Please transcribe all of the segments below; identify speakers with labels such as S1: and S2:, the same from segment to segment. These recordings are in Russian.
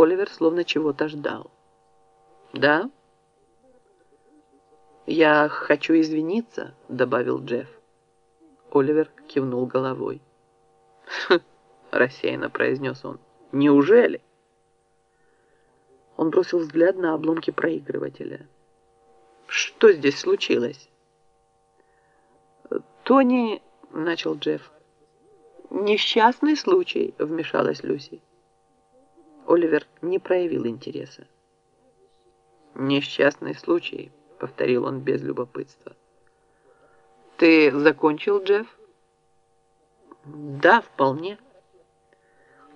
S1: Оливер словно чего-то ждал. «Да?» «Я хочу извиниться», — добавил Джефф. Оливер кивнул головой. «Хм», рассеянно произнес он. «Неужели?» Он бросил взгляд на обломки проигрывателя. «Что здесь случилось?» «Тони...» — начал Джефф. «Несчастный случай», — вмешалась Люси. Оливер не проявил интереса. «Несчастный случай», — повторил он без любопытства. «Ты закончил, Джефф?» «Да, вполне».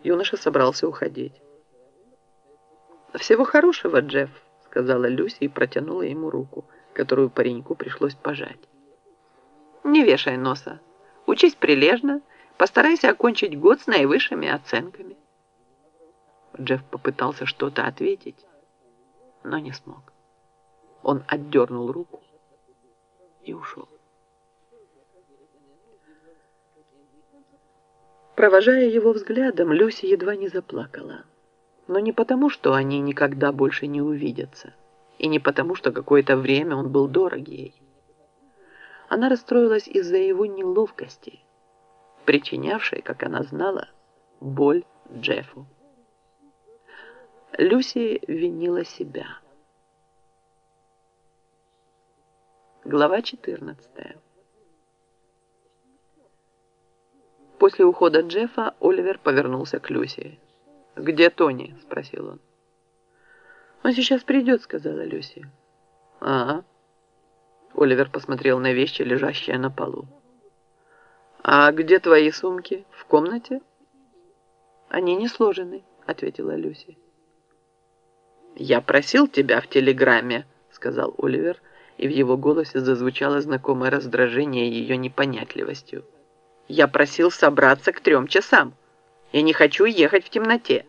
S1: Юноша собрался уходить. «Всего хорошего, Джефф», — сказала Люси и протянула ему руку, которую пареньку пришлось пожать. «Не вешай носа. Учись прилежно, постарайся окончить год с наивысшими оценками». Джефф попытался что-то ответить, но не смог. Он отдернул руку и ушел. Провожая его взглядом, Люси едва не заплакала. Но не потому, что они никогда больше не увидятся, и не потому, что какое-то время он был дорог ей. Она расстроилась из-за его неловкости, причинявшей, как она знала, боль Джеффу. Люси винила себя. Глава 14. После ухода Джеффа Оливер повернулся к Люси. «Где Тони?» – спросил он. «Он сейчас придет», – сказала Люси. «Ага». Оливер посмотрел на вещи, лежащие на полу. «А где твои сумки? В комнате?» «Они не сложены», – ответила Люси. «Я просил тебя в телеграмме», — сказал Оливер, и в его голосе зазвучало знакомое раздражение ее непонятливостью. «Я просил собраться к трем часам. Я не хочу ехать в темноте».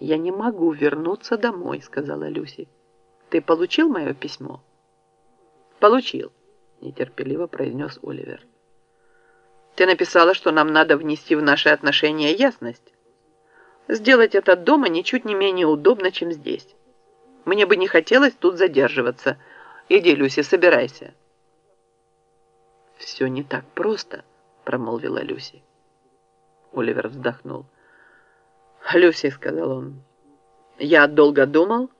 S1: «Я не могу вернуться домой», — сказала Люси. «Ты получил мое письмо?» «Получил», — нетерпеливо произнес Оливер. «Ты написала, что нам надо внести в наши отношения ясность». Сделать это дома ничуть не менее удобно, чем здесь. Мне бы не хотелось тут задерживаться. Иди, Люси, собирайся. Все не так просто, промолвила Люси. Оливер вздохнул. Люси, сказал он, я долго думал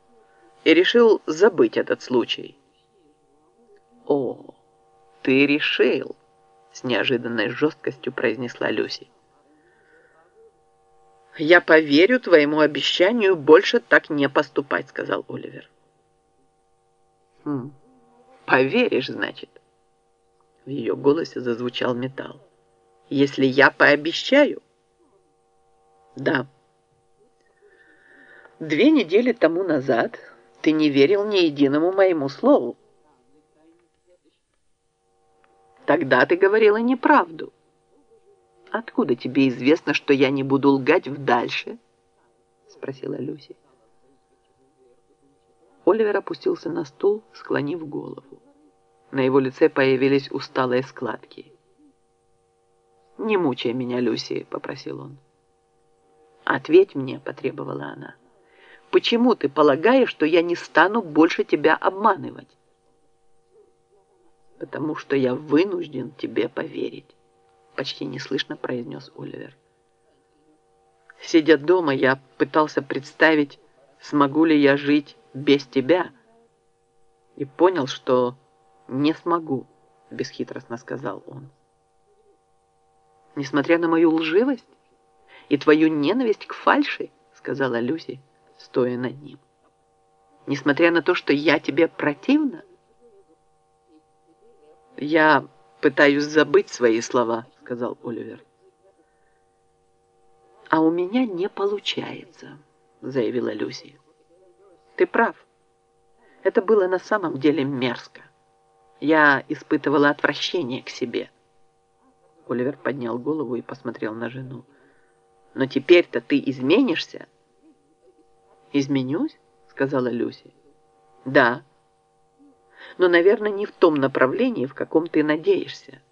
S1: и решил забыть этот случай. О, ты решил, с неожиданной жесткостью произнесла Люси. «Я поверю твоему обещанию больше так не поступать», — сказал Оливер. «Хм, поверишь, значит?» В ее голосе зазвучал металл. «Если я пообещаю?» «Да». «Две недели тому назад ты не верил ни единому моему слову. Тогда ты говорила неправду». «Откуда тебе известно, что я не буду лгать в дальше?» спросила Люси. Оливер опустился на стул, склонив голову. На его лице появились усталые складки. «Не мучай меня, Люси», — попросил он. «Ответь мне», — потребовала она. «Почему ты полагаешь, что я не стану больше тебя обманывать?» «Потому что я вынужден тебе поверить» почти неслышно произнес Оливер. Сидя дома, я пытался представить, смогу ли я жить без тебя, и понял, что не смогу, бесхитростно сказал он. Несмотря на мою лживость и твою ненависть к фальши, сказала Люси, стоя над ним. Несмотря на то, что я тебе противна, я пытаюсь забыть свои слова, сказал Оливер. «А у меня не получается», — заявила Люси. «Ты прав. Это было на самом деле мерзко. Я испытывала отвращение к себе». Оливер поднял голову и посмотрел на жену. «Но теперь-то ты изменишься?» «Изменюсь?» — сказала Люси. «Да. Но, наверное, не в том направлении, в каком ты надеешься».